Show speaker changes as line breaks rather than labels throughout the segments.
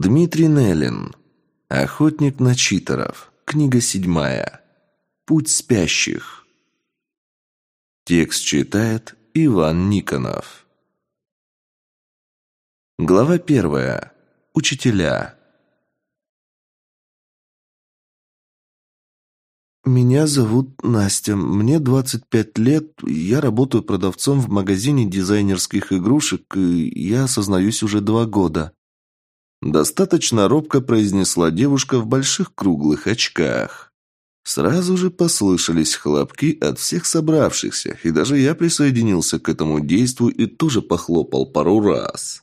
Дмитрий Неллин. Охотник на читеров. Книга седьмая. Путь спящих. Текст читает Иван Никонов. Глава первая. Учителя.
«Меня зовут Настя. Мне 25 лет. Я работаю продавцом в магазине дизайнерских игрушек, и я осознаюсь уже два года».
Достаточно робко произнесла девушка в больших круглых очках. Сразу же послышались хлопки от всех собравшихся, и даже я присоединился к этому действию и тоже похлопал пару раз.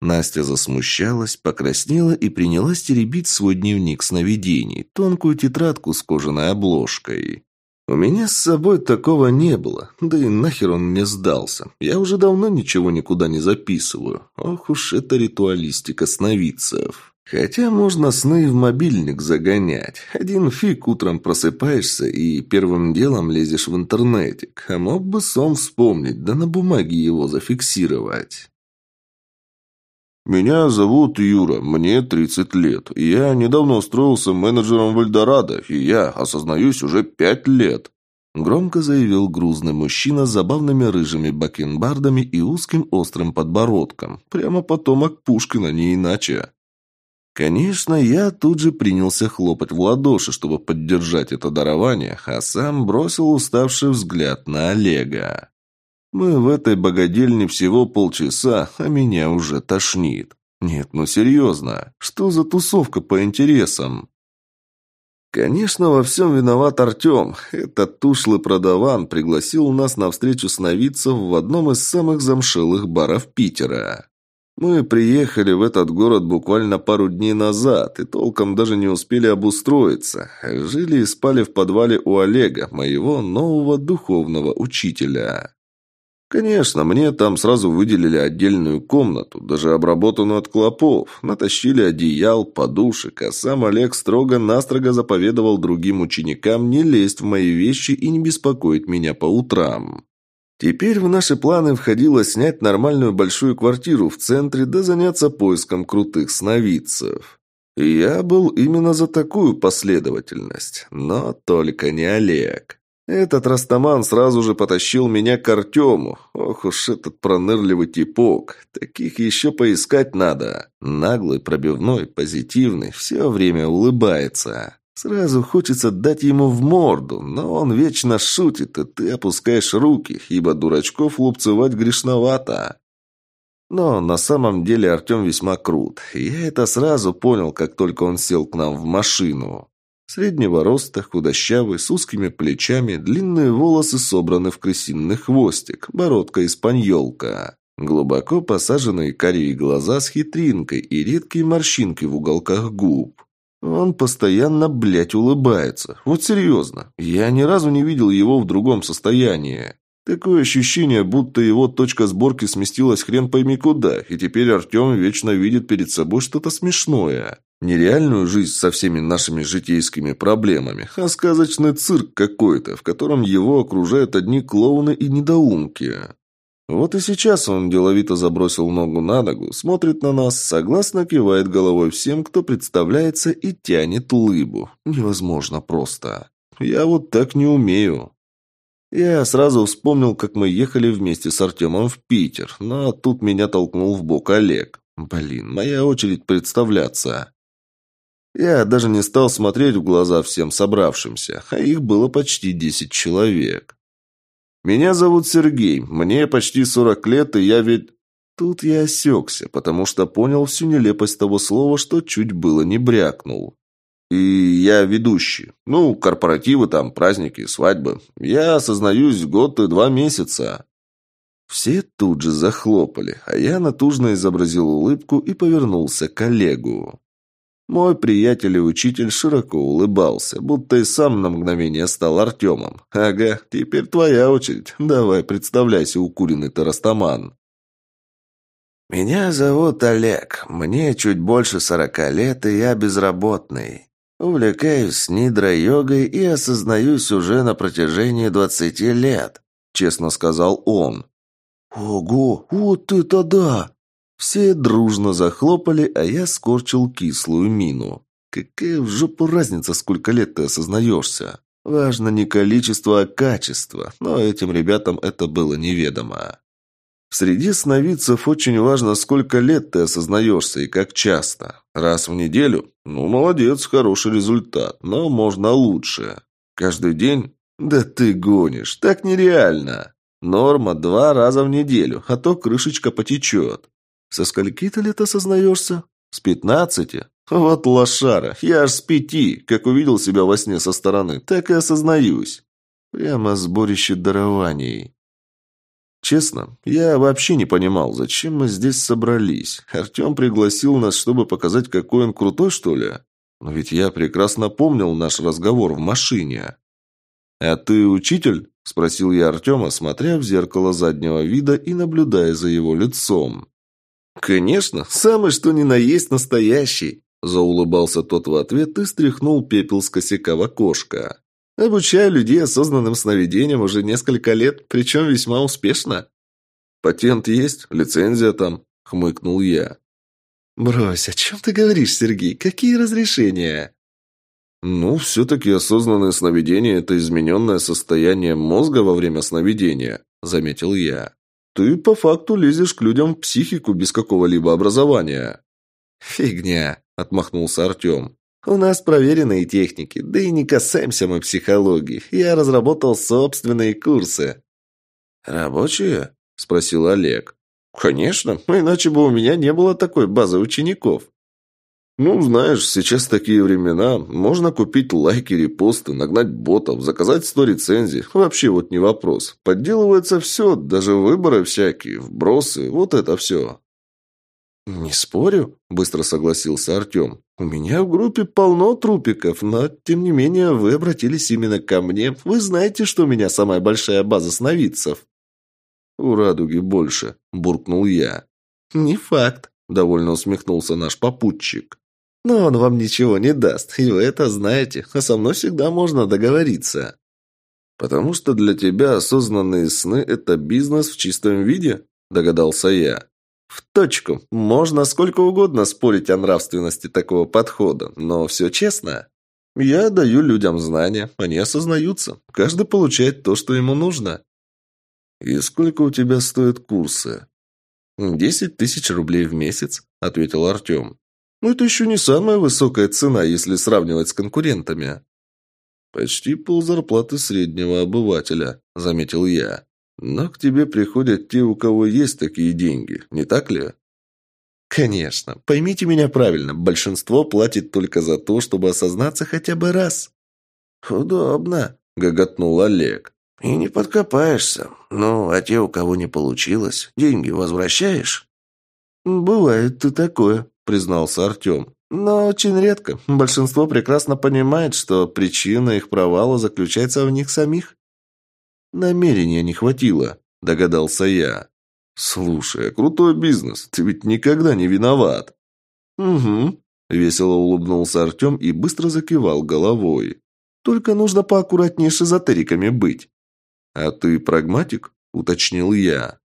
Настя засмущалась, покраснела и принялась теребить свой дневник сновидений, тонкую тетрадку с кожаной обложкой. У меня с собой такого не было, да и нахер он мне сдался. Я уже давно ничего никуда не записываю. Ох уж это ритуалистика сновидцев. Хотя можно сны в мобильник загонять. Один фиг утром просыпаешься и первым делом лезешь в интернетик. А мог бы сон вспомнить, да на бумаге его зафиксировать.
«Меня зовут Юра, мне 30 лет. Я недавно устроился менеджером в Эльдорадо, и я осознаюсь уже пять лет», Громко заявил грузный мужчина с забавными рыжими бакенбардами и узким острым подбородком. Прямо потомок Пушкина, не иначе. Конечно, я тут же принялся хлопать в ладоши, чтобы поддержать это дарование, а сам бросил уставший взгляд на Олега. Мы в этой богадельне всего полчаса, а меня уже тошнит. Нет, ну серьезно, что за тусовка по интересам? Конечно, во всем виноват Артем. Этот тушлый продаван пригласил нас на встречу сновидцев в одном из самых замшелых баров Питера. Мы приехали в этот город буквально пару дней назад и толком даже не успели обустроиться. Жили и спали в подвале у Олега, моего нового духовного учителя. Конечно, мне там сразу выделили отдельную комнату, даже обработанную от клопов, натащили одеял, подушек, а сам Олег строго-настрого заповедовал другим ученикам не лезть в мои вещи и не беспокоить меня по утрам. Теперь в наши планы входило снять нормальную большую квартиру в центре да заняться поиском крутых сновидцев. И я был именно за такую последовательность, но только не Олег. Этот Растаман сразу же потащил меня к Артему. Ох уж этот пронырливый типок. Таких еще поискать надо. Наглый, пробивной, позитивный, все время улыбается. Сразу хочется дать ему в морду, но он вечно шутит, и ты опускаешь руки, ибо дурачков лупцевать грешновато. Но на самом деле Артем весьма крут. Я это сразу понял, как только он сел к нам в машину. Среднего роста, худощавый, с узкими плечами, длинные волосы собраны в крысиный хвостик, бородка испаньолка. Глубоко посаженные карие глаза с хитринкой и редкие морщинки в уголках губ. Он постоянно, блядь, улыбается. Вот серьезно. Я ни разу не видел его в другом состоянии. Такое ощущение, будто его точка сборки сместилась хрен пойми куда, и теперь Артем вечно видит перед собой что-то смешное. Нереальную жизнь со всеми нашими житейскими проблемами, а сказочный цирк какой-то, в котором его окружают одни клоуны и недоумки. Вот и сейчас он деловито забросил ногу на ногу, смотрит на нас, согласно кивает головой всем, кто представляется и тянет лыбу. Невозможно просто. Я вот так не умею. Я сразу вспомнил, как мы ехали вместе с Артемом в Питер, но тут меня толкнул в бок Олег. Блин, моя очередь представляться. Я даже не стал смотреть в глаза всем собравшимся, а их было почти десять человек. «Меня зовут Сергей, мне почти сорок лет, и я ведь...» Тут я осекся, потому что понял всю нелепость того слова, что чуть было не брякнул. «И я ведущий. Ну, корпоративы там, праздники, свадьбы. Я осознаюсь год и два месяца». Все тут же захлопали, а я натужно изобразил улыбку и повернулся к коллегу. Мой приятель и учитель широко улыбался, будто и сам на мгновение стал Артемом. «Ага, теперь твоя очередь. Давай, представляйся, укуренный ты растаман».
«Меня зовут Олег. Мне чуть больше сорока лет, и я безработный. Увлекаюсь нидро-йогой и осознаюсь уже на протяжении двадцати лет», — честно сказал он.
«Ого, вот это да!»
Все дружно захлопали, а я скорчил кислую мину. Какая в жопу разница, сколько лет ты осознаешься? Важно не количество, а качество, но этим ребятам это было неведомо. Среди сновидцев очень важно, сколько лет ты осознаешься и как часто. Раз в неделю? Ну, молодец, хороший результат, но можно лучше. Каждый день? Да ты гонишь, так нереально. Норма два раза в неделю, а то крышечка потечет. Со скольки ты лет осознаешься? С пятнадцати? Вот лошара, я аж с пяти, как увидел себя во сне со стороны, так и осознаюсь. Прямо сборище дарований. Честно, я вообще не понимал, зачем мы здесь собрались. Артем пригласил нас, чтобы показать, какой он крутой, что ли? Но ведь я прекрасно помнил наш разговор в машине. «А ты учитель?» – спросил я Артема, смотря в зеркало заднего вида и наблюдая за его лицом. «Конечно, самый что ни на есть настоящий», – заулыбался тот в ответ и стряхнул пепел с косяка в окошко. Обучаю людей осознанным сновидениям уже несколько лет, причем весьма успешно. Патент есть, лицензия там, хмыкнул я. Брось, о чем ты говоришь, Сергей? Какие разрешения? Ну, все-таки осознанное сновидение – это измененное состояние мозга во время сновидения, заметил я. Ты по факту лезешь к людям в психику без какого-либо образования. Фигня, отмахнулся Артем. У нас проверенные техники, да и не касаемся мы психологии. Я разработал собственные курсы». «Рабочие?» – спросил Олег. «Конечно, иначе бы у меня не было такой базы учеников». «Ну, знаешь, сейчас такие времена. Можно купить лайки, репосты, нагнать ботов, заказать сто рецензий. Вообще вот не вопрос. Подделывается все, даже выборы всякие, вбросы, вот это все». «Не спорю», – быстро согласился Артем. «У меня в группе полно трупиков, но, тем не менее, вы обратились именно ко мне. Вы знаете, что у меня самая большая база сновидцев». «У радуги больше», – буркнул я. «Не факт», – довольно усмехнулся наш попутчик. «Но он вам ничего не даст, и вы это знаете, а со мной всегда можно договориться». «Потому что для тебя осознанные сны – это бизнес в чистом виде?» – догадался я. В точку. Можно сколько угодно спорить о нравственности такого подхода, но все честно. Я даю людям знания, они осознаются. Каждый получает то, что ему нужно. И сколько у тебя стоят курсы? «Десять тысяч рублей в месяц», — ответил Артем. «Ну, это еще не самая высокая цена, если сравнивать с конкурентами». «Почти ползарплаты среднего обывателя», — заметил я. Но к тебе приходят те, у кого есть такие деньги, не так ли? Конечно. Поймите меня правильно, большинство платит только за то, чтобы осознаться хотя бы раз. Удобно, гоготнул Олег. И не подкопаешься. Ну, а те, у кого не получилось, деньги возвращаешь? Бывает и такое, признался Артем. Но очень редко. Большинство прекрасно понимает, что причина их провала заключается в них самих. «Намерения не хватило», – догадался я. «Слушай, крутой бизнес, ты ведь никогда не виноват». «Угу», – весело улыбнулся Артем и быстро закивал головой. «Только нужно поаккуратнее с эзотериками быть». «А ты прагматик?» – уточнил я.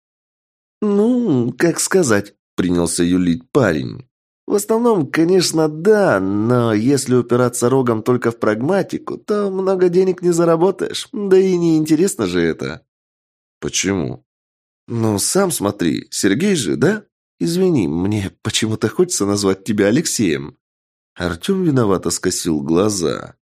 «Ну, как сказать», – принялся юлить парень. В основном, конечно, да, но если упираться рогом только в прагматику, то много денег не заработаешь. Да и не интересно же это. Почему? Ну, сам смотри, Сергей же, да? Извини, мне почему-то хочется назвать тебя Алексеем. Артем виновато скосил глаза.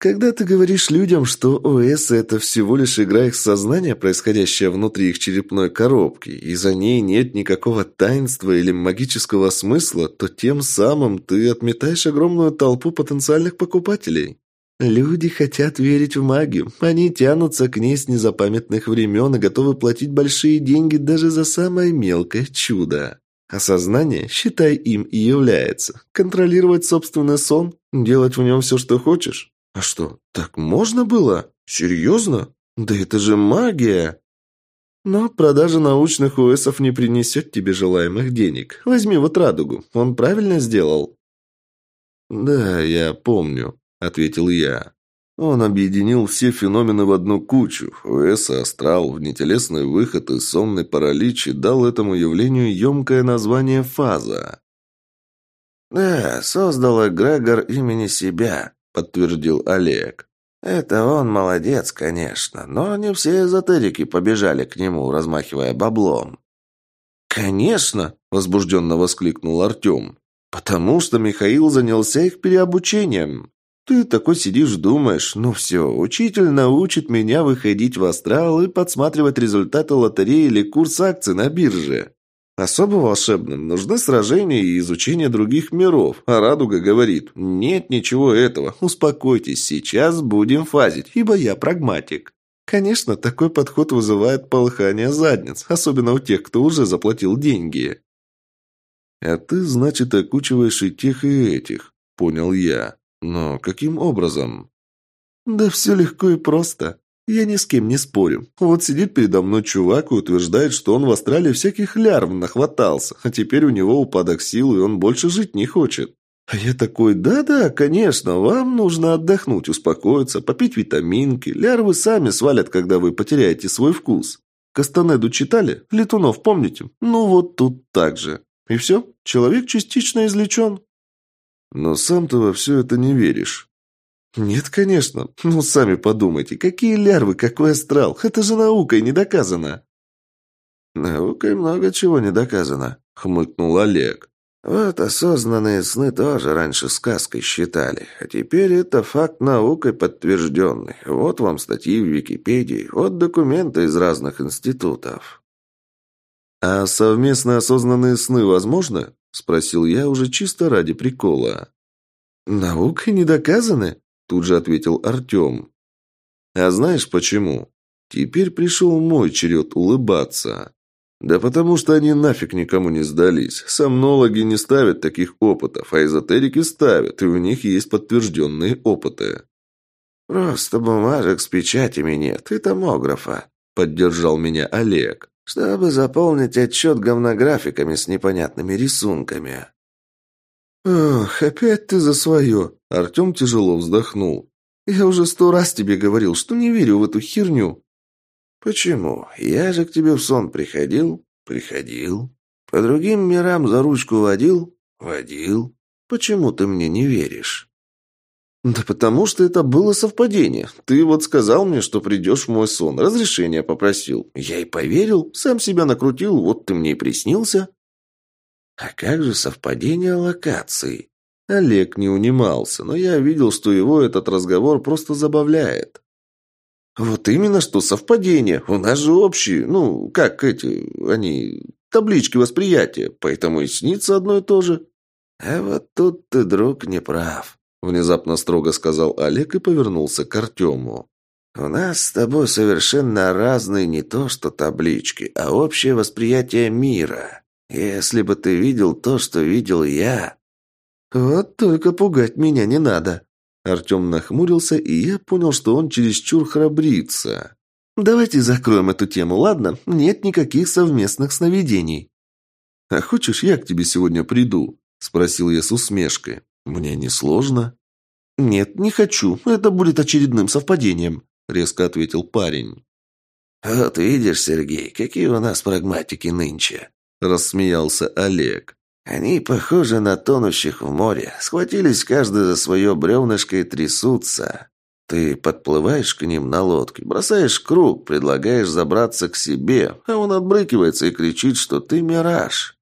Когда ты говоришь людям, что ОС – это всего лишь игра их сознания, происходящая внутри их черепной коробки, и за ней нет никакого таинства или магического смысла, то тем самым ты отметаешь огромную толпу потенциальных покупателей. Люди хотят верить в магию. Они тянутся к ней с незапамятных времен и готовы платить большие деньги даже за самое мелкое чудо. Осознание, считай, им и является. Контролировать собственный сон, делать в нем все, что хочешь. А что, так можно было? Серьезно? Да это же магия! Но продажа научных УСов не принесет тебе желаемых денег. Возьми вот радугу. Он правильно сделал? Да, я помню, ответил я. Он объединил все феномены в одну кучу. ОС, астрал, внетелесный выход и сонный паралич и дал этому явлению емкое название «фаза».
«Да, создал эгрегор имени себя», — подтвердил Олег. «Это он молодец, конечно, но не все эзотерики побежали к нему, размахивая баблом».
«Конечно!» – возбужденно воскликнул Артем. «Потому что Михаил занялся их переобучением. Ты такой сидишь, думаешь, ну все, учитель научит меня выходить в астрал и подсматривать результаты лотереи или курс акций на бирже. Особо волшебным нужны сражения и изучение других миров. А Радуга говорит, нет ничего этого, успокойтесь, сейчас будем фазить, ибо я прагматик. Конечно, такой подход вызывает полыхание задниц, особенно у тех, кто уже заплатил деньги. «А ты, значит, окучиваешь и тех, и этих», — понял я. «Но каким образом?» «Да все легко и просто. Я ни с кем не спорю. Вот сидит передо мной чувак и утверждает, что он в Австралии всяких лярв нахватался, а теперь у него упадок сил, и он больше жить не хочет. А я такой, да-да, конечно, вам нужно отдохнуть, успокоиться, попить витаминки. Лярвы сами свалят, когда вы потеряете свой вкус. Кастанеду читали? Летунов помните? Ну вот тут так же. И все, человек частично излечен. Но сам-то во все это не веришь. Нет, конечно. Ну, сами подумайте, какие лярвы, какой астрал. Это же наукой не доказано.
Наукой много чего не доказано, хмыкнул Олег. Вот осознанные сны тоже раньше сказкой считали, а теперь это факт наукой подтвержденный. Вот вам статьи в Википедии, вот документы из разных институтов.
«А совместно осознанные сны возможны?» – спросил я уже чисто ради прикола. «Наукой не доказаны?» – тут же ответил Артем. «А знаешь почему? Теперь пришел мой черед улыбаться». Да потому что они нафиг никому не сдались. Сомнологи не ставят таких опытов, а эзотерики ставят, и у них есть подтвержденные опыты.
«Просто бумажек с печатями нет и томографа», — поддержал меня Олег, «чтобы заполнить отчет говнографиками с непонятными рисунками».
«Ох, опять ты за свое!» — Артем тяжело вздохнул. «Я уже сто раз тебе говорил, что не верю в эту херню».
«Почему? Я же к тебе в сон приходил?» «Приходил. По другим мирам за ручку водил?» «Водил. Почему ты мне не веришь?»
«Да потому что это было совпадение. Ты вот сказал мне, что придешь в мой сон, разрешение попросил. Я и поверил, сам себя накрутил, вот ты мне и приснился».
«А как же совпадение локаций?»
Олег не унимался, но я видел, что его этот разговор просто забавляет. Вот именно что совпадение. У нас же общие, ну, как эти, они, таблички восприятия, поэтому и снится одно и то же.
А вот тут ты, друг, не прав,
внезапно строго сказал Олег и повернулся к Артему.
У нас с тобой совершенно разные не то что таблички, а общее восприятие мира. Если бы ты видел то, что видел я...
Вот только пугать меня не надо, Артем нахмурился, и я понял, что он чересчур храбрится. «Давайте закроем эту тему, ладно? Нет никаких совместных сновидений». «А хочешь, я к тебе сегодня приду?» – спросил я с усмешкой. «Мне не сложно». «Нет, не хочу. Это будет очередным совпадением», – резко ответил парень.
«Вот видишь, Сергей, какие у нас прагматики нынче», – рассмеялся Олег. Они похожи на тонущих в море, схватились каждый за свое бревнышко и трясутся. Ты подплываешь к ним на лодке, бросаешь круг, предлагаешь забраться к себе, а он отбрыкивается и кричит, что ты мираж.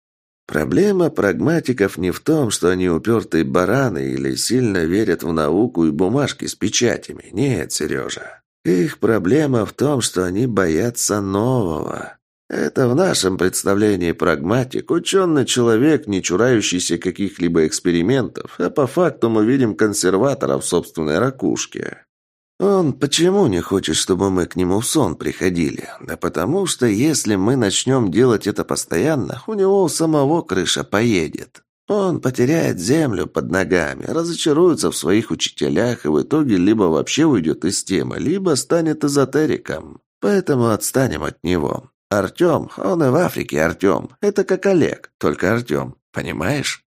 Проблема прагматиков не в том, что они упертые бараны или сильно верят в науку и бумажки с печатями. Нет, Сережа. Их проблема в том, что они боятся нового. Это в нашем представлении прагматик, ученый человек, не чурающийся каких-либо экспериментов, а по факту мы видим консерватора в собственной ракушке. Он почему не хочет, чтобы мы к нему в сон приходили? Да потому что если мы начнем делать это постоянно, у него у самого крыша поедет. Он потеряет землю под ногами, разочаруется в своих учителях и в итоге либо вообще уйдет из темы, либо станет эзотериком. Поэтому отстанем от него. Артем, он и в Африке Артем. Это как Олег, только Артем. Понимаешь?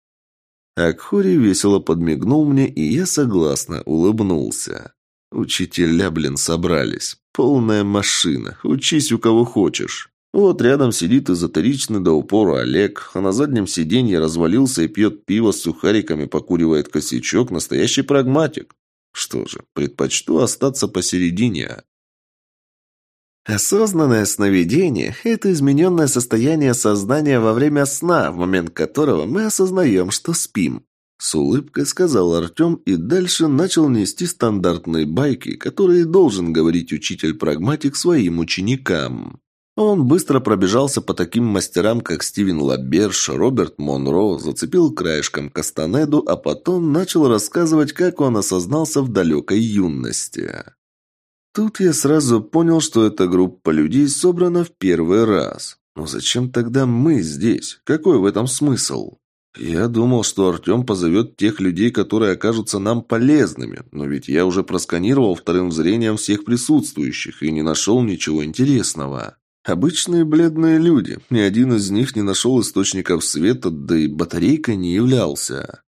Акхури весело подмигнул мне, и я согласно улыбнулся. Учителя, блин, собрались. Полная машина. Учись у кого хочешь. Вот рядом сидит эзотеричный до упора Олег, а на заднем сиденье развалился и пьет пиво с сухариками, покуривает косячок, настоящий прагматик. Что же, предпочту остаться посередине.
Осознанное сновидение – это измененное состояние сознания во время сна, в момент которого мы осознаем, что спим. С улыбкой сказал Артем и дальше начал нести стандартные байки, которые должен говорить учитель-прагматик своим ученикам. Он быстро пробежался по таким мастерам, как Стивен Лаберш, Роберт Монро, зацепил краешком Кастанеду, а потом начал рассказывать, как он осознался в далекой юности. Тут я сразу понял, что эта группа людей собрана в первый раз. Но зачем тогда мы здесь? Какой в этом смысл? Я думал, что Артем позовет тех людей, которые окажутся нам полезными, но ведь я уже просканировал вторым зрением всех присутствующих и не нашел ничего интересного. Обычные бледные люди, ни один из них не нашел источников света, да и батарейка не являлся.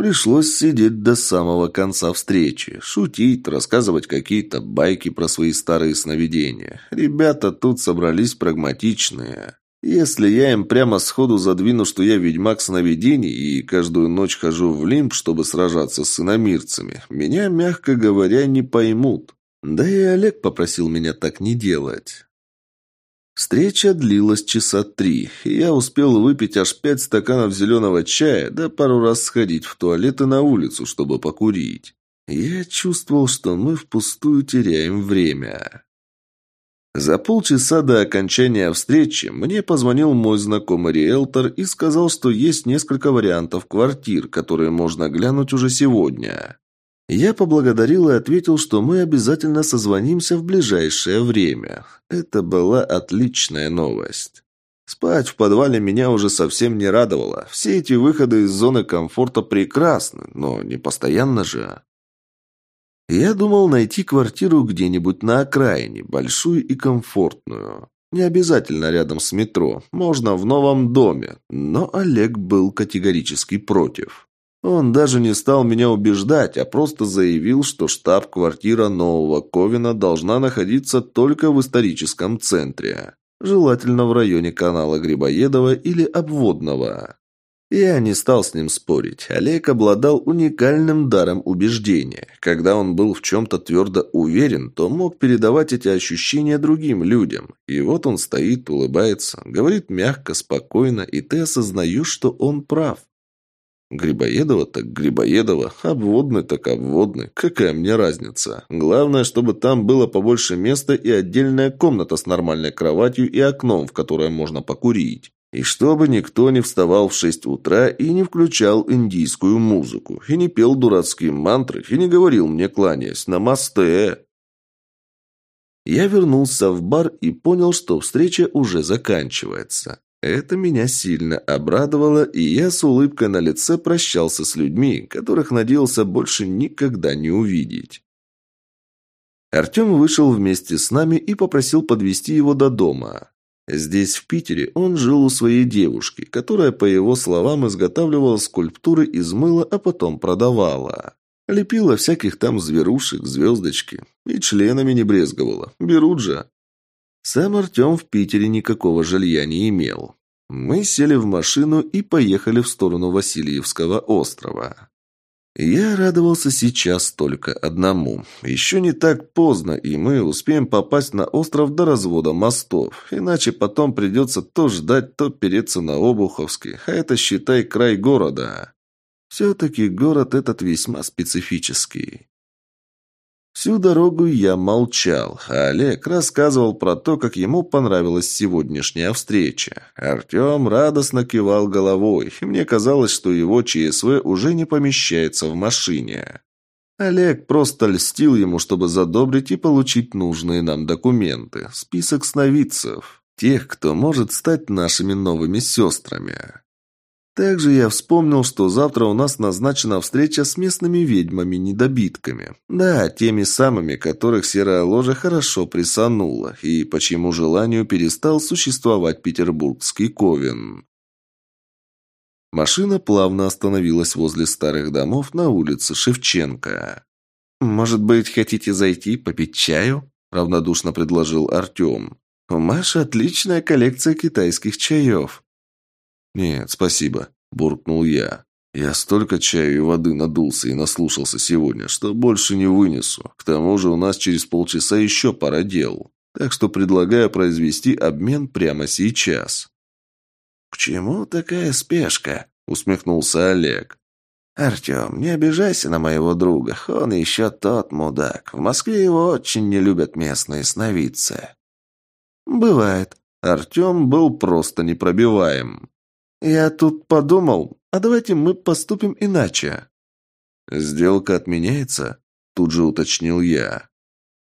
Пришлось сидеть до самого конца встречи, шутить, рассказывать какие-то байки про свои старые сновидения. Ребята тут собрались прагматичные. Если я им прямо сходу задвину, что я ведьмак сновидений и каждую ночь хожу в лимб, чтобы сражаться с иномирцами, меня, мягко говоря, не поймут. Да и Олег попросил меня так не делать. Встреча длилась часа три, и я успел выпить аж пять стаканов зеленого чая, да пару раз сходить в туалет и на улицу, чтобы покурить. Я чувствовал, что мы впустую теряем время. За полчаса до окончания встречи мне позвонил мой знакомый риэлтор и сказал, что есть несколько вариантов квартир, которые можно глянуть уже сегодня. Я поблагодарил и ответил, что мы обязательно созвонимся в ближайшее время. Это была отличная новость. Спать в подвале меня уже совсем не радовало. Все эти выходы из зоны комфорта прекрасны, но не постоянно же. Я думал найти квартиру где-нибудь на окраине, большую и комфортную. Не обязательно рядом с метро, можно в новом доме, но Олег был категорически против. Он даже не стал меня убеждать, а просто заявил, что штаб-квартира нового Ковина должна находиться только в историческом центре. Желательно в районе канала Грибоедова или Обводного. Я не стал с ним спорить. Олег обладал уникальным даром убеждения. Когда он был в чем-то твердо уверен, то мог передавать эти ощущения другим людям. И вот он стоит, улыбается, говорит мягко, спокойно, и ты осознаешь, что он прав. Грибоедова так Грибоедова, обводный так обводный. Какая мне разница? Главное, чтобы там было побольше места и отдельная комната с нормальной кроватью и окном, в которое можно покурить. И чтобы никто не вставал в шесть утра и не включал индийскую музыку, и не пел дурацкие мантры, и не говорил мне, кланяясь, «Намасте!». Я вернулся в бар и понял, что встреча уже заканчивается. Это меня сильно обрадовало, и я с улыбкой на лице прощался с людьми, которых надеялся больше никогда не увидеть. Артем вышел вместе с нами и попросил подвести его до дома. Здесь, в Питере, он жил у своей девушки, которая, по его словам, изготавливала скульптуры из мыла, а потом продавала. Лепила всяких там зверушек, звездочки. И членами не брезговала. Берут же. Сам Артем в Питере никакого жилья не имел. Мы сели в машину и поехали в сторону Васильевского острова. Я радовался сейчас только одному. Еще не так поздно, и мы успеем попасть на остров до развода мостов. Иначе потом придется то ждать, то переться на Обуховский, а это, считай, край города. Все-таки город этот весьма специфический. Всю дорогу я молчал, а Олег рассказывал про то, как ему понравилась сегодняшняя встреча. Артем радостно кивал головой, и мне казалось, что его ЧСВ уже не помещается в машине. Олег просто льстил ему, чтобы задобрить и получить нужные нам документы. Список сновидцев. Тех, кто может стать нашими новыми сестрами. Также я вспомнил, что завтра у нас назначена встреча с местными ведьмами-недобитками. Да, теми самыми, которых серая ложа хорошо присанула, и по чьему желанию перестал существовать петербургский ковен. Машина плавно остановилась возле старых домов на улице Шевченко. «Может быть, хотите зайти попить чаю?» – равнодушно предложил Артем. «У Маши отличная коллекция китайских чаев».
«Нет, спасибо», – буркнул я. «Я столько чаю и воды надулся и наслушался сегодня, что больше не вынесу. К тому же у нас через полчаса еще пара дел. Так что предлагаю произвести обмен прямо сейчас».
«К чему такая спешка?» – усмехнулся Олег. «Артем, не обижайся на моего друга. Он еще тот мудак. В Москве его очень не любят местные сновидцы».
«Бывает. Артем был просто непробиваем. Я тут подумал, а давайте мы поступим иначе».
«Сделка отменяется?» – тут же уточнил я.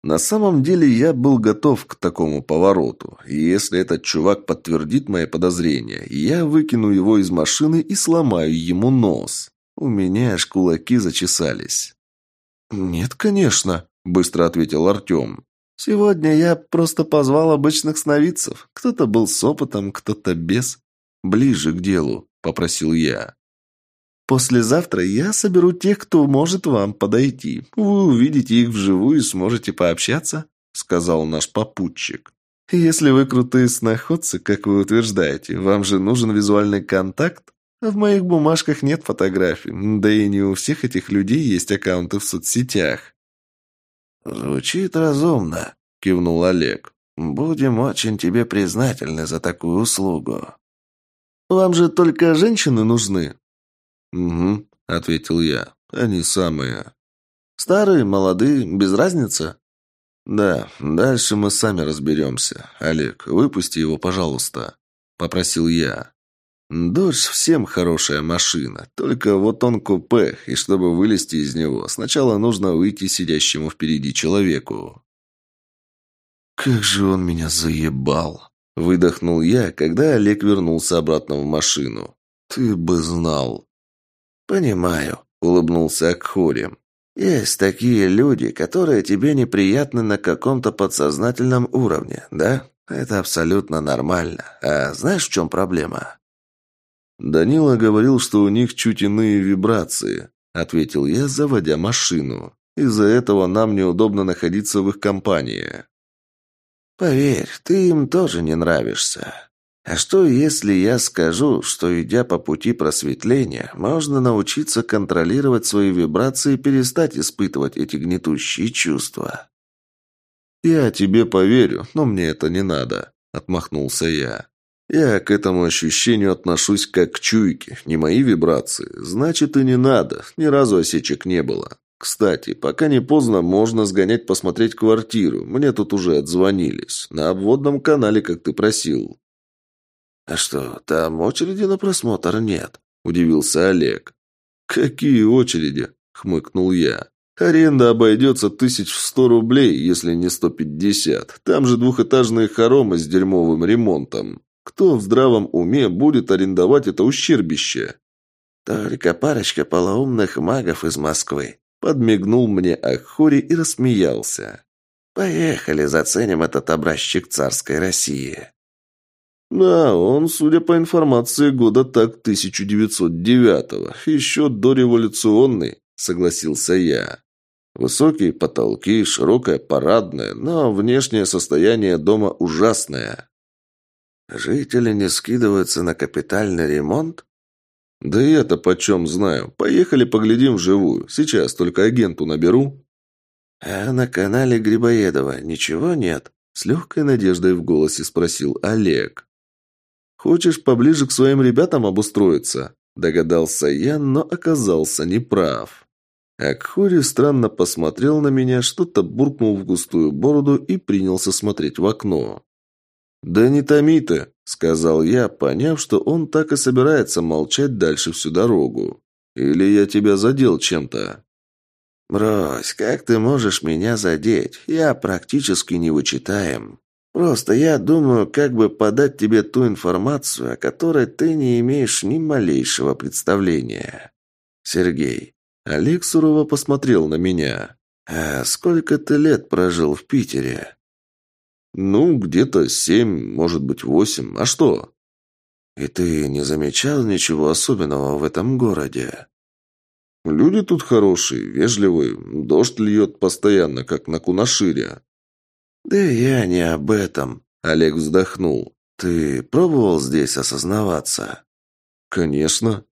На самом деле я был готов к такому повороту. И если этот чувак подтвердит мои подозрения, я выкину его из машины и сломаю ему нос. У меня аж кулаки зачесались.
«Нет, конечно», – быстро ответил Артем. «Сегодня я просто позвал обычных сновидцев. Кто-то был с опытом, кто-то без. Ближе к делу», – попросил я. «Послезавтра я соберу тех, кто может вам подойти. Вы увидите их вживую и сможете пообщаться», – сказал наш попутчик. «Если вы крутые сноходцы, как вы утверждаете, вам же нужен визуальный контакт, в моих бумажках нет фотографий, да и не у всех этих людей есть аккаунты в соцсетях».
«Звучит разумно», — кивнул Олег. «Будем очень тебе признательны за такую услугу».
«Вам же только женщины нужны?»
«Угу», — ответил я. «Они самые».
«Старые, молодые, без разницы?»
«Да, дальше мы сами разберемся. Олег, выпусти его, пожалуйста», — попросил я. Дождь всем хорошая машина, только вот он купе, и чтобы вылезти из него, сначала нужно выйти сидящему впереди человеку.
«Как же он меня заебал!» – выдохнул я, когда Олег вернулся обратно в машину. «Ты бы знал!»
«Понимаю», – улыбнулся Акхури. «Есть такие люди, которые тебе неприятны на каком-то подсознательном уровне, да? Это абсолютно нормально. А знаешь, в чем проблема?»
«Данила говорил, что у них чуть иные вибрации», — ответил я, заводя машину. «Из-за этого нам неудобно находиться в их компании».
«Поверь, ты им тоже не нравишься. А что, если я скажу, что, идя по пути просветления, можно научиться контролировать свои вибрации и перестать испытывать эти гнетущие чувства?»
«Я тебе поверю, но мне это не надо», — отмахнулся я. Я к этому ощущению отношусь как к чуйке. Не мои вибрации. Значит, и не надо. Ни разу осечек не было. Кстати, пока не поздно, можно сгонять посмотреть квартиру. Мне тут уже отзвонились. На обводном канале, как ты просил.
«А что, там очереди на просмотр нет?» – удивился Олег.
«Какие очереди?» – хмыкнул я. «Аренда обойдется тысяч в сто рублей, если не сто пятьдесят. Там же двухэтажные хоромы с дерьмовым ремонтом». Кто в здравом уме будет арендовать это ущербище?
Только парочка полоумных магов из Москвы.
Подмигнул мне Ахори и рассмеялся.
Поехали, заценим этот образчик царской России.
Да, он, судя по информации, года так 1909-го, еще дореволюционный, согласился я. Высокие потолки, широкая парадная, но внешнее состояние дома ужасное.
Жители не скидываются на капитальный ремонт?
Да и это почем знаю. Поехали поглядим вживую. Сейчас только агенту наберу.
А на канале Грибоедова ничего нет? С легкой надеждой в голосе спросил Олег.
Хочешь поближе к своим ребятам обустроиться? Догадался я, но оказался неправ. Акхори странно посмотрел на меня, что-то буркнул в густую бороду и принялся смотреть в окно. «Да не томи ты», — сказал я, поняв, что он так и собирается молчать дальше всю дорогу. «Или я тебя задел чем-то?»
«Брось, как ты можешь меня задеть? Я практически не вычитаем. Просто я думаю, как бы подать тебе ту информацию, о которой ты не имеешь ни малейшего представления». «Сергей». Олег сурово посмотрел на меня. «А сколько ты лет прожил в Питере?»
«Ну, где-то семь, может быть, восемь. А что?»
«И ты не замечал ничего особенного в этом городе?»
Люди тут хорошие, вежливые, дождь льет постоянно, как на Кунашире».
«Да я не об этом», — Олег вздохнул. «Ты пробовал здесь осознаваться?»
«Конечно».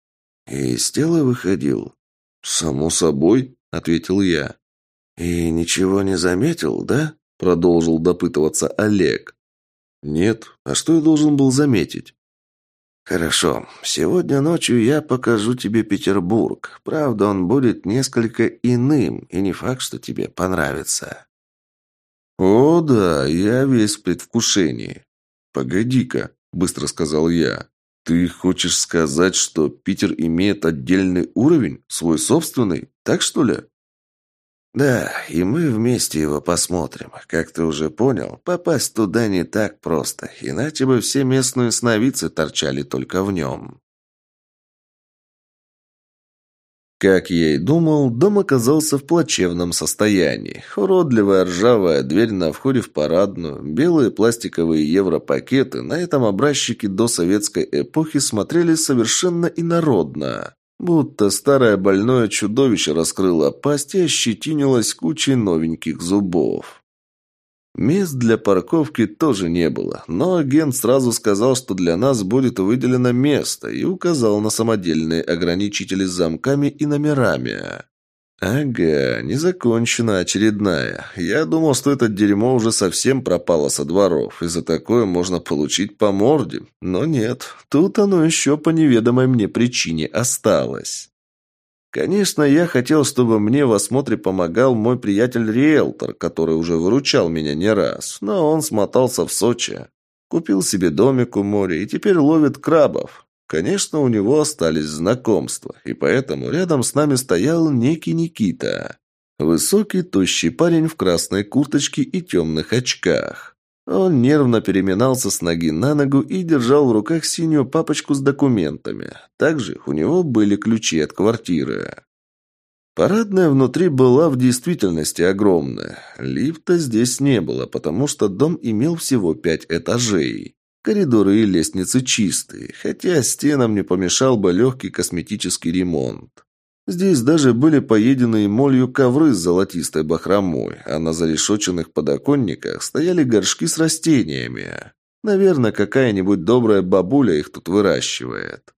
«И из тела выходил?»
«Само собой», — ответил я.
«И ничего не заметил, да?»
— продолжил допытываться Олег. «Нет. А что я должен был заметить?»
«Хорошо. Сегодня ночью я покажу тебе Петербург. Правда, он будет несколько иным, и не факт, что тебе понравится».
«О, да, я весь в предвкушении. Погоди-ка», — быстро сказал я. «Ты хочешь сказать, что Питер имеет отдельный уровень, свой собственный, так что ли?»
«Да, и мы вместе его посмотрим. Как ты уже понял, попасть туда не так просто, иначе бы все местные сновидцы торчали только в нем».
Как я и думал, дом оказался в плачевном состоянии. Уродливая ржавая дверь на входе в парадную, белые пластиковые европакеты на этом образчике до советской эпохи смотрели совершенно инородно. Будто старое больное чудовище раскрыло пасть и ощетинилось кучей новеньких зубов. Мест для парковки тоже не было, но агент сразу сказал, что для нас будет выделено место и указал на самодельные ограничители с замками и номерами. Ага, не закончена очередная. Я думал, что это дерьмо уже совсем пропало со дворов, и за такое можно получить по морде. Но нет, тут оно еще по неведомой мне причине осталось. Конечно, я хотел, чтобы мне в осмотре помогал мой приятель-риэлтор, который уже выручал меня не раз, но он смотался в Сочи. Купил себе домик у моря и теперь ловит крабов. Конечно, у него остались знакомства, и поэтому рядом с нами стоял некий Никита. Высокий, тощий парень в красной курточке и темных очках. Он нервно переминался с ноги на ногу и держал в руках синюю папочку с документами. Также у него были ключи от квартиры. Парадная внутри была в действительности огромная. Лифта здесь не было, потому что дом имел всего пять этажей. Коридоры и лестницы чистые, хотя стенам не помешал бы легкий косметический ремонт. Здесь даже были поеденные молью ковры с золотистой бахромой, а на зарешоченных подоконниках стояли горшки с растениями. Наверное, какая-нибудь добрая бабуля их тут выращивает.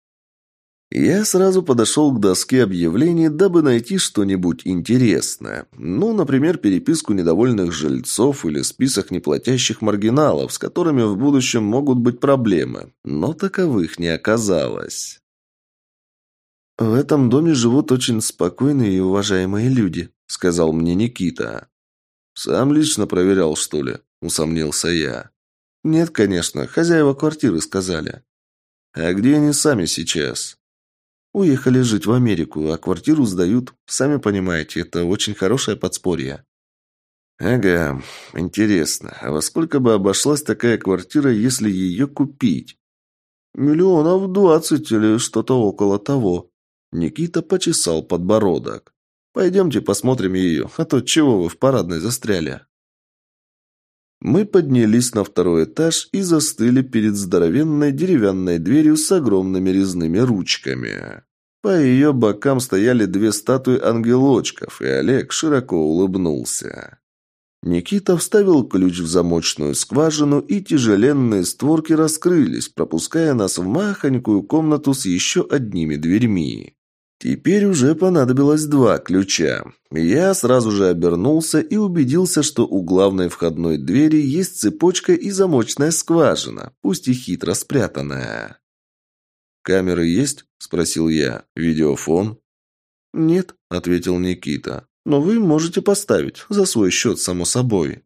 Я сразу подошел к доске объявлений, дабы найти что-нибудь интересное. Ну, например, переписку недовольных жильцов или список неплатящих маргиналов, с которыми в будущем могут быть проблемы. Но таковых не оказалось. «В этом доме живут очень спокойные и уважаемые люди», — сказал мне Никита. «Сам лично проверял, что ли?» — усомнился я. «Нет, конечно, хозяева квартиры сказали». «А где они сами сейчас?» «Уехали жить в Америку, а квартиру сдают. Сами понимаете, это очень хорошее подспорье». «Ага, интересно, а во сколько бы обошлась такая квартира, если ее купить?» «Миллионов двадцать или что-то около того», Никита почесал подбородок. «Пойдемте посмотрим ее, а то чего вы в парадной застряли?» Мы поднялись на второй этаж и застыли перед здоровенной деревянной дверью с огромными резными ручками. По ее бокам стояли две статуи ангелочков, и Олег широко улыбнулся. Никита вставил ключ в замочную скважину, и тяжеленные створки раскрылись, пропуская нас в махонькую комнату с еще одними дверьми. Теперь уже понадобилось два ключа. Я сразу же обернулся и убедился, что у главной входной двери есть цепочка и замочная скважина, пусть и хитро спрятанная. «Камеры есть?» – спросил я. «Видеофон?» «Нет», – ответил Никита. «Но вы можете поставить, за свой счет, само собой».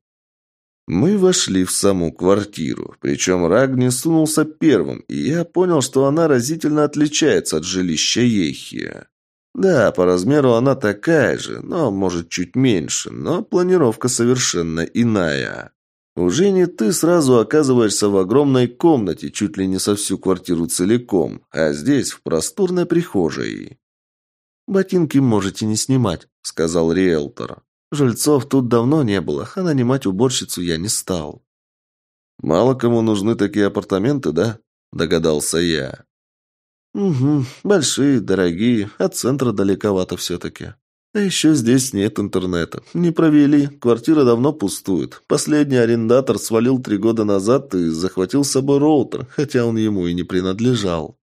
Мы вошли в саму квартиру, причем Рагни сунулся первым, и я понял, что она разительно отличается от жилища Ехи. Да, по размеру она такая же, но, может, чуть меньше, но планировка совершенно иная. У Жени ты сразу оказываешься в огромной комнате, чуть ли не со всю квартиру целиком, а здесь в просторной прихожей. «Ботинки можете не снимать», — сказал риэлтор. Жильцов тут давно не было, а нанимать уборщицу я не стал. «Мало кому нужны такие апартаменты, да?» – догадался я. «Угу, большие, дорогие, от центра далековато все-таки. А еще здесь нет интернета. Не провели, квартира давно пустует. Последний арендатор свалил три года назад и захватил с собой роутер, хотя он ему и не принадлежал».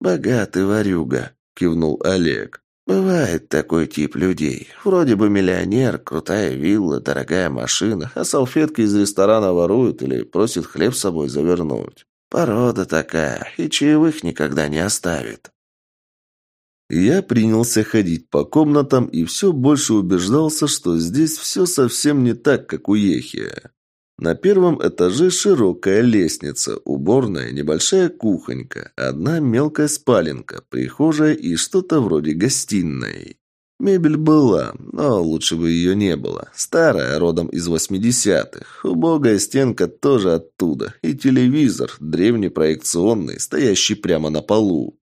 «Богатый ворюга», — кивнул Олег. «Бывает такой тип людей. Вроде бы миллионер, крутая вилла, дорогая машина, а салфетки из ресторана воруют или просит хлеб с собой завернуть. Порода такая, и чаевых никогда не оставит».
Я принялся ходить по комнатам и все больше убеждался, что здесь все совсем не так, как у Ехия. На первом этаже широкая лестница, уборная, небольшая кухонька, одна мелкая спаленка, прихожая и что-то вроде гостиной. Мебель была, но лучше бы ее не было. Старая, родом из 80-х. Убогая стенка тоже оттуда. И телевизор, древний проекционный, стоящий прямо на полу.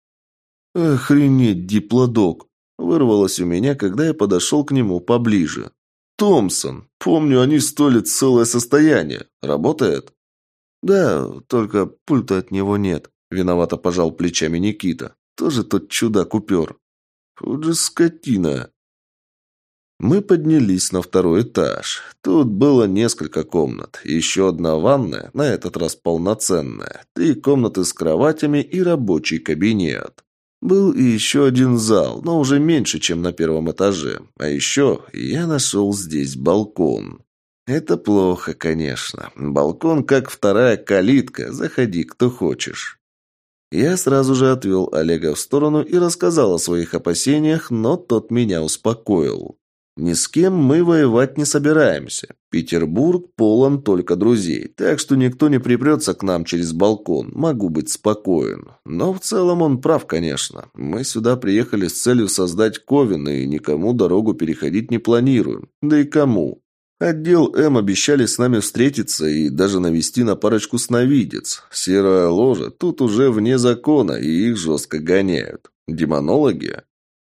«Охренеть, диплодок!» Вырвалось у меня, когда я подошел к нему поближе. Томпсон. Помню, они стоили целое состояние. Работает?» «Да, только пульта от него нет», — виновато пожал плечами Никита. «Тоже тот чудак-упер». «Вот же скотина!» Мы поднялись на второй этаж. Тут было несколько комнат. Еще одна ванная, на этот раз полноценная. Три комнаты с кроватями и рабочий кабинет. Был и еще один зал, но уже меньше, чем на первом этаже. А еще я нашел здесь балкон. Это плохо, конечно. Балкон как вторая калитка. Заходи, кто хочешь. Я сразу же отвел Олега в сторону и рассказал о своих опасениях, но тот меня успокоил. Ни с кем мы воевать не собираемся. Петербург полон только друзей, так что никто не припрется к нам через балкон, могу быть спокоен. Но в целом он прав, конечно. Мы сюда приехали с целью создать Ковен, и никому дорогу переходить не планируем. Да и кому? Отдел М обещали с нами встретиться и даже навести на парочку сновидец. Серая ложа тут уже вне закона, и их жестко гоняют. Демонологи?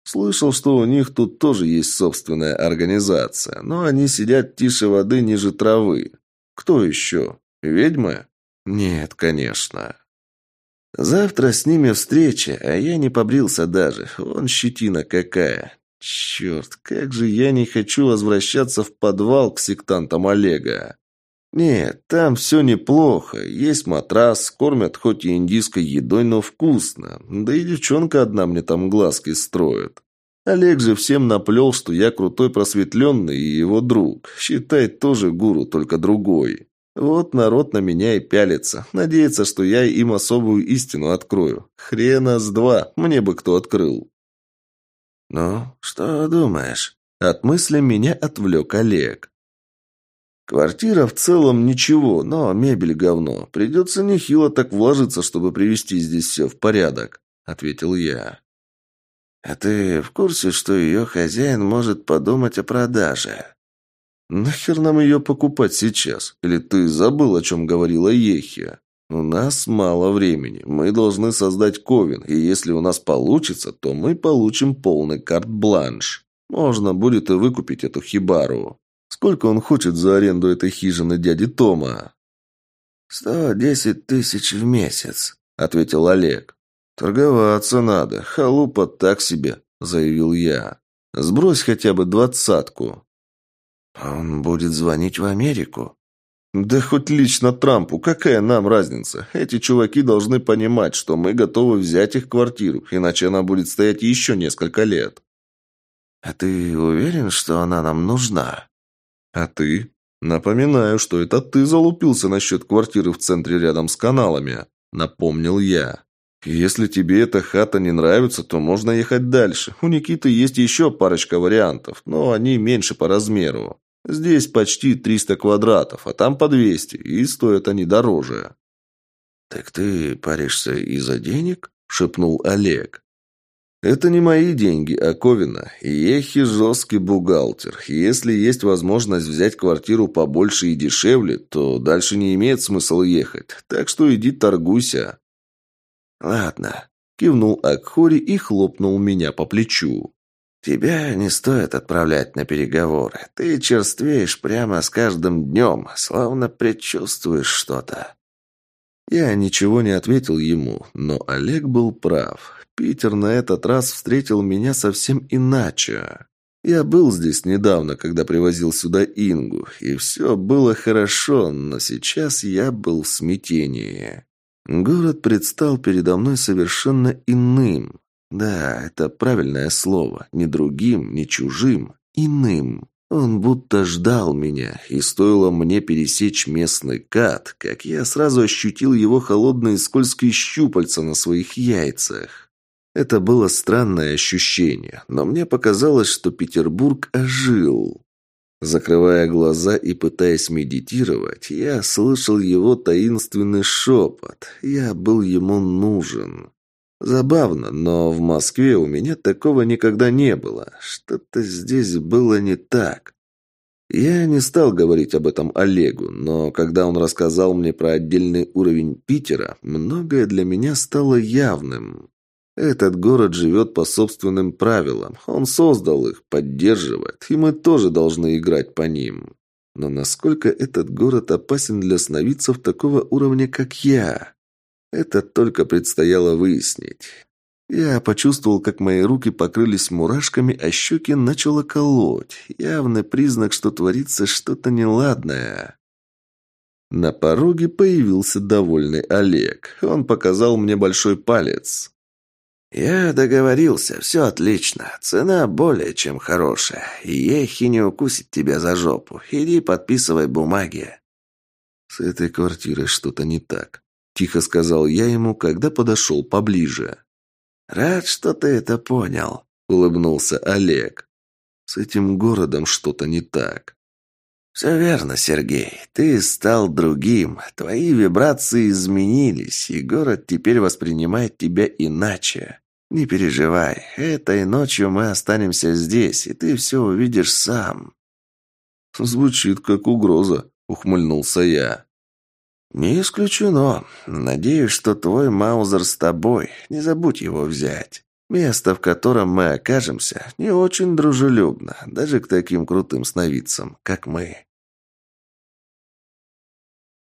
Слышал, что у них тут тоже есть собственная организация, но они сидят тише воды ниже травы. Кто еще? Ведьмы? Нет, конечно. Завтра с ними встреча, а я не побрился даже. Вон щетина какая. Черт, как же я не хочу возвращаться в подвал к сектантам Олега. Нет, там все неплохо. Есть матрас, кормят хоть и индийской едой, но вкусно. Да и девчонка одна мне там глазки строит. Олег же всем наплел, что я крутой просветленный и его друг. Считай, тоже гуру, только другой. Вот народ на меня и пялится. Надеется, что я им особую истину открою. Хрена с два, мне бы кто открыл.
«Ну, что думаешь?»
От мысли меня отвлек Олег. Квартира в целом ничего, но мебель говно. Придется нехило так вложиться, чтобы привести здесь все в порядок», — ответил я.
«А ты в курсе, что ее хозяин может подумать о продаже?»
«Нахер нам ее покупать сейчас? Или ты забыл, о чем говорила Ехия? У нас мало времени. Мы должны создать Ковен, и если у нас получится, то мы получим полный карт-бланш. Можно будет и выкупить эту хибару». Сколько он хочет за аренду этой хижины дяди Тома?»
«Сто десять тысяч в месяц», — ответил Олег.
«Торговаться надо. Халупа так себе», — заявил я. «Сбрось хотя бы двадцатку».
«Он будет звонить в Америку?»
«Да хоть лично Трампу. Какая нам разница? Эти чуваки должны понимать, что мы готовы взять их квартиру, иначе она будет стоять еще несколько лет».
«А ты уверен, что она нам нужна?»
«А ты?» «Напоминаю, что это ты залупился насчет квартиры в центре рядом с каналами», — напомнил я. «Если тебе эта хата не нравится, то можно ехать дальше. У Никиты есть еще парочка вариантов, но они меньше по размеру. Здесь почти 300 квадратов, а там по 200, и стоят они дороже».
«Так ты паришься из-за денег?» — шепнул Олег.
Это не мои деньги, а Ковина. Ехи жесткий бухгалтер. Если есть возможность взять квартиру побольше и дешевле, то дальше не имеет смысла ехать. Так что иди торгуйся.
Ладно.
Кивнул Акхори и хлопнул меня по плечу.
«Тебя не стоит отправлять на переговоры. Ты черствеешь прямо с каждым днем, словно предчувствуешь что-то».
Я ничего не ответил ему, но Олег был прав. Питер на этот раз встретил меня совсем иначе. Я был здесь недавно, когда привозил сюда Ингу, и все было хорошо, но сейчас я был в смятении. Город предстал передо мной совершенно иным. Да, это правильное слово. Не другим, не чужим. Иным. Он будто ждал меня, и стоило мне пересечь местный кат, как я сразу ощутил его холодные скользкие щупальца на своих яйцах. Это было странное ощущение, но мне показалось, что Петербург ожил. Закрывая глаза и пытаясь медитировать, я слышал его таинственный шепот. Я был ему нужен. Забавно, но в Москве у меня такого никогда не было. Что-то здесь было не так. Я не стал говорить об этом Олегу, но когда он рассказал мне про отдельный уровень Питера, многое для меня стало явным. Этот город живет по собственным правилам. Он создал их, поддерживает, и мы тоже должны играть по ним. Но насколько этот город опасен для сновидцев такого уровня, как я? Это только предстояло выяснить. Я почувствовал, как мои руки покрылись мурашками, а щеки начало колоть. Явный признак, что творится что-то неладное. На пороге появился довольный Олег. Он показал мне большой палец.
«Я договорился, все отлично. Цена более чем хорошая. Ехи не укусит тебя за жопу. Иди подписывай бумаги».
«С этой квартирой что-то не так», – тихо сказал я ему, когда подошел поближе.
«Рад, что ты это понял», – улыбнулся Олег.
«С этим городом что-то не так».
«Все верно, Сергей. Ты стал другим. Твои вибрации изменились, и город теперь воспринимает тебя иначе. «Не переживай, этой ночью мы останемся здесь, и ты все увидишь сам».
«Звучит как угроза», — ухмыльнулся я.
«Не исключено. Надеюсь, что твой Маузер с тобой. Не забудь его взять. Место, в котором мы окажемся, не очень дружелюбно, даже к таким крутым сновидцам, как мы».